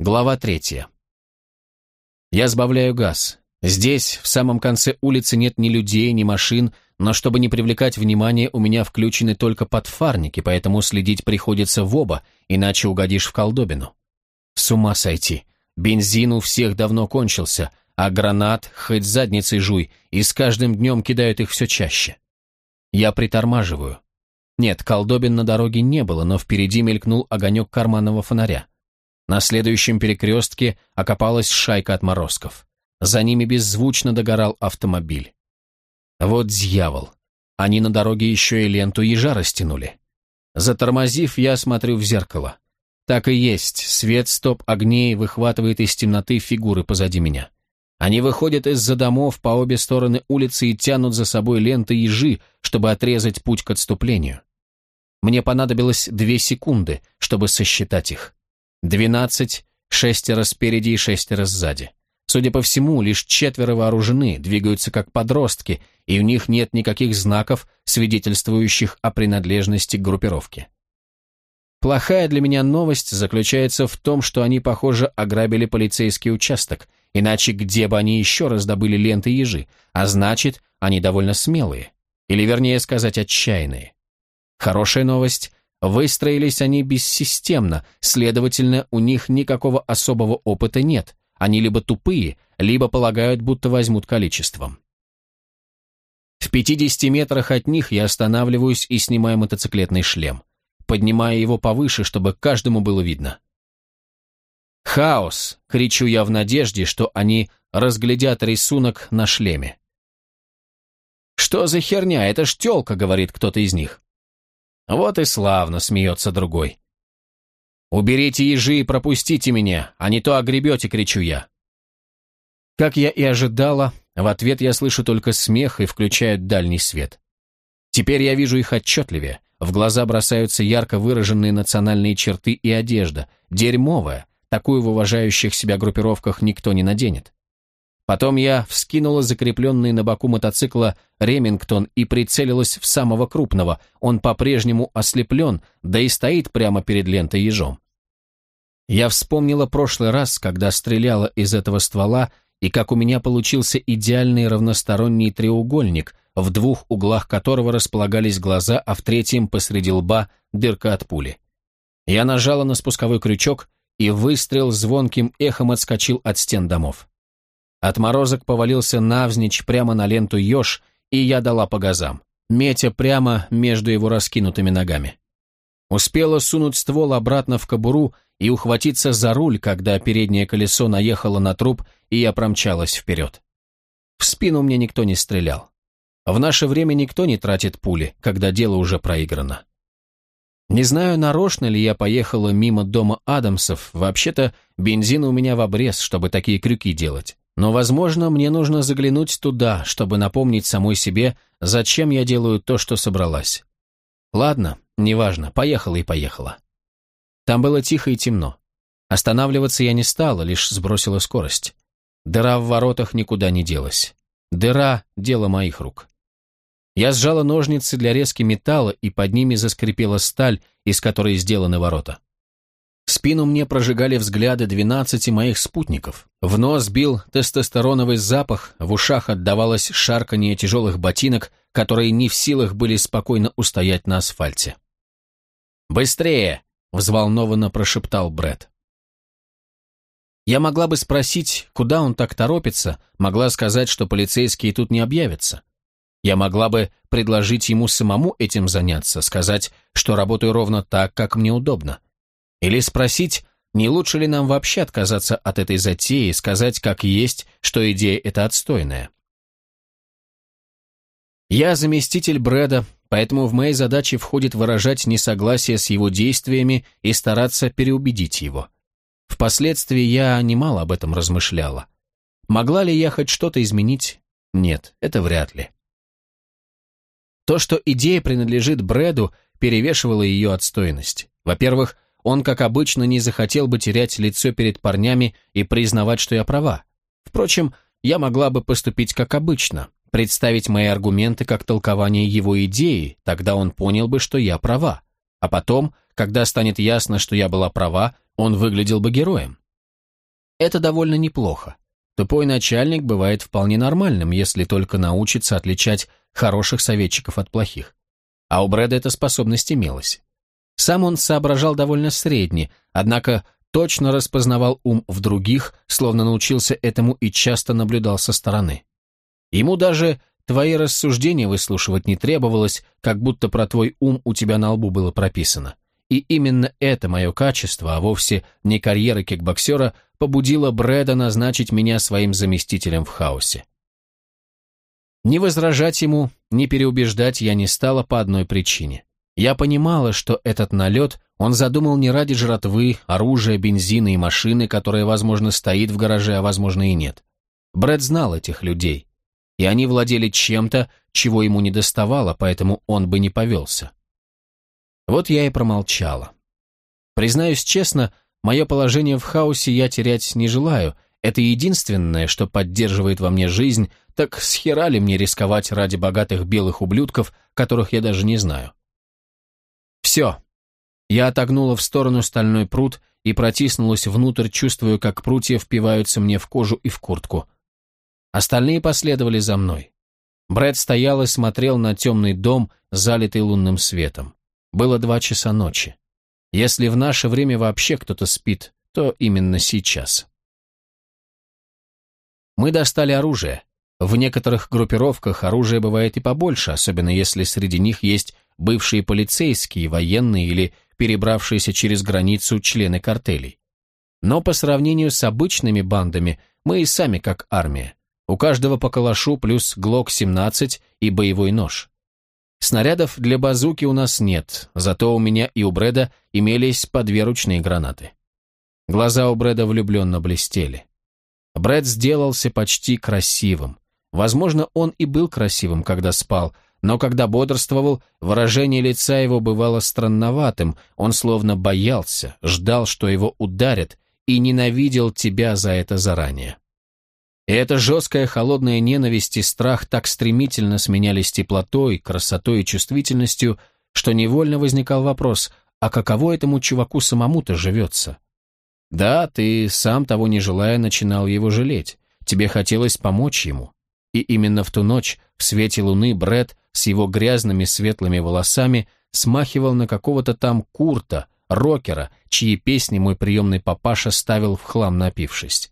Глава третья. Я сбавляю газ. Здесь, в самом конце улицы, нет ни людей, ни машин, но чтобы не привлекать внимание, у меня включены только подфарники, поэтому следить приходится в оба, иначе угодишь в колдобину. С ума сойти. Бензин у всех давно кончился, а гранат хоть задницей жуй, и с каждым днем кидают их все чаще. Я притормаживаю. Нет, колдобин на дороге не было, но впереди мелькнул огонек карманного фонаря. На следующем перекрестке окопалась шайка отморозков. За ними беззвучно догорал автомобиль. Вот дьявол. Они на дороге еще и ленту ежа растянули. Затормозив, я смотрю в зеркало. Так и есть, свет стоп-огней выхватывает из темноты фигуры позади меня. Они выходят из-за домов по обе стороны улицы и тянут за собой ленты ежи, чтобы отрезать путь к отступлению. Мне понадобилось две секунды, чтобы сосчитать их. Двенадцать, шестеро спереди и шестеро сзади. Судя по всему, лишь четверо вооружены, двигаются как подростки, и у них нет никаких знаков, свидетельствующих о принадлежности к группировке. Плохая для меня новость заключается в том, что они, похоже, ограбили полицейский участок, иначе где бы они еще раздобыли ленты ежи, а значит, они довольно смелые, или вернее сказать, отчаянные. Хорошая новость Выстроились они бессистемно, следовательно, у них никакого особого опыта нет. Они либо тупые, либо полагают, будто возьмут количеством. В 50 метрах от них я останавливаюсь и снимаю мотоциклетный шлем, поднимая его повыше, чтобы каждому было видно. «Хаос!» — кричу я в надежде, что они разглядят рисунок на шлеме. «Что за херня? Это ж тёлка!» — говорит кто-то из них. Вот и славно, смеется другой. «Уберите ежи и пропустите меня, а не то огребете», — кричу я. Как я и ожидала, в ответ я слышу только смех и включают дальний свет. Теперь я вижу их отчетливее. В глаза бросаются ярко выраженные национальные черты и одежда. Дерьмовая, такую в уважающих себя группировках никто не наденет. Потом я вскинула закрепленный на боку мотоцикла Ремингтон и прицелилась в самого крупного. Он по-прежнему ослеплен, да и стоит прямо перед лентой ежом. Я вспомнила прошлый раз, когда стреляла из этого ствола, и как у меня получился идеальный равносторонний треугольник, в двух углах которого располагались глаза, а в третьем посреди лба дырка от пули. Я нажала на спусковой крючок, и выстрел звонким эхом отскочил от стен домов. Отморозок повалился навзничь прямо на ленту еж, и я дала по газам, метя прямо между его раскинутыми ногами. Успела сунуть ствол обратно в кобуру и ухватиться за руль, когда переднее колесо наехало на труп, и я промчалась вперед. В спину мне никто не стрелял. В наше время никто не тратит пули, когда дело уже проиграно. Не знаю, нарочно ли я поехала мимо дома Адамсов, вообще-то бензин у меня в обрез, чтобы такие крюки делать. Но, возможно, мне нужно заглянуть туда, чтобы напомнить самой себе, зачем я делаю то, что собралась. Ладно, неважно, поехала и поехала. Там было тихо и темно. Останавливаться я не стала, лишь сбросила скорость. Дыра в воротах никуда не делась. Дыра — дело моих рук. Я сжала ножницы для резки металла, и под ними заскрипела сталь, из которой сделаны ворота. Спину мне прожигали взгляды двенадцати моих спутников. В нос бил тестостероновый запах, в ушах отдавалось шарканье тяжелых ботинок, которые не в силах были спокойно устоять на асфальте. «Быстрее!» — взволнованно прошептал Бред. Я могла бы спросить, куда он так торопится, могла сказать, что полицейские тут не объявятся. Я могла бы предложить ему самому этим заняться, сказать, что работаю ровно так, как мне удобно. Или спросить, не лучше ли нам вообще отказаться от этой затеи и сказать как есть, что идея эта отстойная. Я заместитель Брэда, поэтому в мои задачи входит выражать несогласие с его действиями и стараться переубедить его. Впоследствии я немало об этом размышляла. Могла ли я хоть что-то изменить? Нет, это вряд ли. То, что идея принадлежит Брэду, перевешивало ее отстойность. Во-первых, он, как обычно, не захотел бы терять лицо перед парнями и признавать, что я права. Впрочем, я могла бы поступить как обычно, представить мои аргументы как толкование его идеи, тогда он понял бы, что я права. А потом, когда станет ясно, что я была права, он выглядел бы героем. Это довольно неплохо. Тупой начальник бывает вполне нормальным, если только научится отличать хороших советчиков от плохих. А у Брэда эта способность имелась. Сам он соображал довольно средне, однако точно распознавал ум в других, словно научился этому и часто наблюдал со стороны. Ему даже твои рассуждения выслушивать не требовалось, как будто про твой ум у тебя на лбу было прописано. И именно это мое качество, а вовсе не карьера кикбоксера, побудило Брэда назначить меня своим заместителем в хаосе. Не возражать ему, не переубеждать я не стала по одной причине. Я понимала, что этот налет он задумал не ради жратвы, оружия, бензина и машины, которая, возможно, стоит в гараже, а, возможно, и нет. Брэд знал этих людей, и они владели чем-то, чего ему не доставало, поэтому он бы не повелся. Вот я и промолчала. Признаюсь честно, мое положение в хаосе я терять не желаю. Это единственное, что поддерживает во мне жизнь, так с хера ли мне рисковать ради богатых белых ублюдков, которых я даже не знаю? Все. Я отогнула в сторону стальной пруд и протиснулась внутрь, чувствуя, как прутья впиваются мне в кожу и в куртку. Остальные последовали за мной. Брэд стоял и смотрел на темный дом, залитый лунным светом. Было два часа ночи. Если в наше время вообще кто-то спит, то именно сейчас. Мы достали оружие. В некоторых группировках оружие бывает и побольше, особенно если среди них есть бывшие полицейские, военные или перебравшиеся через границу члены картелей. Но по сравнению с обычными бандами, мы и сами как армия. У каждого по калашу плюс ГЛОК-17 и боевой нож. Снарядов для базуки у нас нет, зато у меня и у Брэда имелись по две ручные гранаты. Глаза у Брэда влюбленно блестели. Брэд сделался почти красивым. Возможно, он и был красивым, когда спал, но когда бодрствовал, выражение лица его бывало странноватым, он словно боялся, ждал, что его ударят, и ненавидел тебя за это заранее. И эта жесткая холодная ненависть и страх так стремительно сменялись теплотой, красотой и чувствительностью, что невольно возникал вопрос, а каково этому чуваку самому-то живется? Да, ты, сам того не желая, начинал его жалеть. Тебе хотелось помочь ему. И именно в ту ночь, в свете луны, Бред с его грязными светлыми волосами смахивал на какого-то там Курта, рокера, чьи песни мой приемный папаша ставил в хлам напившись.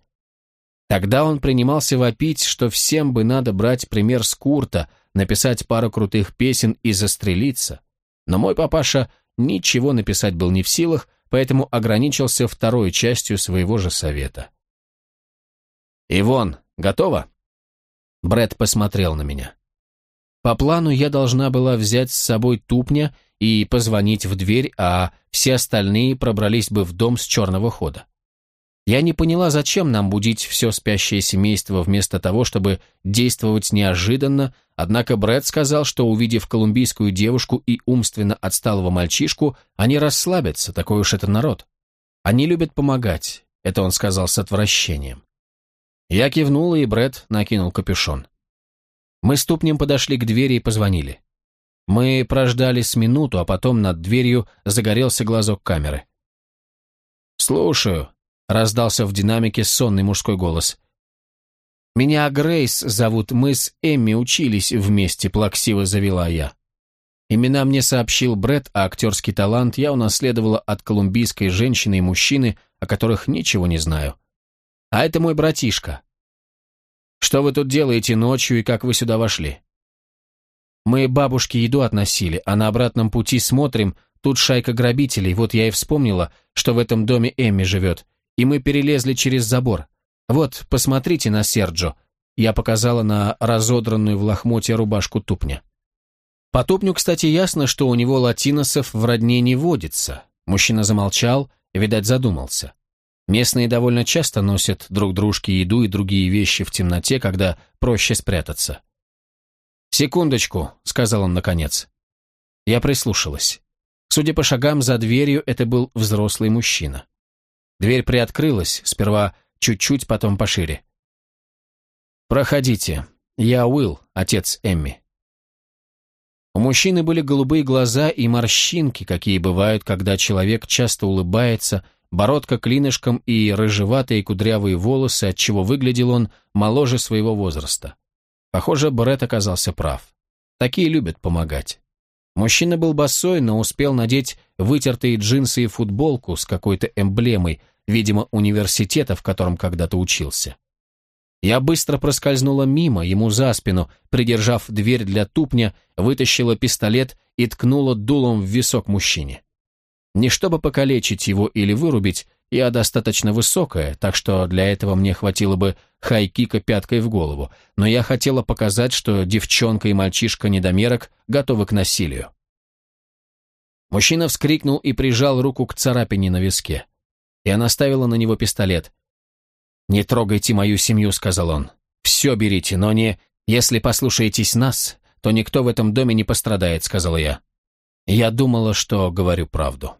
Тогда он принимался вопить, что всем бы надо брать пример с Курта, написать пару крутых песен и застрелиться. Но мой папаша ничего написать был не в силах, поэтому ограничился второй частью своего же совета. «Ивон, готова?» Бред посмотрел на меня. По плану я должна была взять с собой тупня и позвонить в дверь, а все остальные пробрались бы в дом с черного хода. Я не поняла, зачем нам будить все спящее семейство вместо того, чтобы действовать неожиданно, однако Брэд сказал, что, увидев колумбийскую девушку и умственно отсталого мальчишку, они расслабятся, такой уж это народ. Они любят помогать, это он сказал с отвращением. Я кивнула, и Брэд накинул капюшон. Мы ступнем подошли к двери и позвонили. Мы прождали с минуту, а потом над дверью загорелся глазок камеры. «Слушаю», Раздался в динамике сонный мужской голос. «Меня Грейс зовут, мы с Эмми учились вместе», — плаксиво завела я. Имена мне сообщил Бред, а актерский талант я унаследовала от колумбийской женщины и мужчины, о которых ничего не знаю. А это мой братишка. Что вы тут делаете ночью и как вы сюда вошли? Мы бабушке еду относили, а на обратном пути смотрим, тут шайка грабителей, вот я и вспомнила, что в этом доме Эмми живет, и мы перелезли через забор. Вот, посмотрите на Серджо. Я показала на разодранную в лохмотье рубашку тупня. По тупню, кстати, ясно, что у него латиносов в родне не водится. Мужчина замолчал, видать, задумался. Местные довольно часто носят друг дружке еду и другие вещи в темноте, когда проще спрятаться. «Секундочку», — сказал он наконец. Я прислушалась. Судя по шагам за дверью, это был взрослый мужчина. Дверь приоткрылась, сперва чуть-чуть, потом пошире. «Проходите. Я Уилл, отец Эмми». У мужчины были голубые глаза и морщинки, какие бывают, когда человек часто улыбается, бородка клинышком и рыжеватые кудрявые волосы, отчего выглядел он моложе своего возраста. Похоже, Бред оказался прав. Такие любят помогать. Мужчина был босой, но успел надеть вытертые джинсы и футболку с какой-то эмблемой, видимо, университета, в котором когда-то учился. Я быстро проскользнула мимо, ему за спину, придержав дверь для тупня, вытащила пистолет и ткнула дулом в висок мужчине. Не чтобы покалечить его или вырубить, я достаточно высокая, так что для этого мне хватило бы хай-кика пяткой в голову, но я хотела показать, что девчонка и мальчишка-недомерок готовы к насилию. Мужчина вскрикнул и прижал руку к царапине на виске. Я наставила на него пистолет. «Не трогайте мою семью», — сказал он. «Все берите, но не... Если послушаетесь нас, то никто в этом доме не пострадает», — сказала я. Я думала, что говорю правду.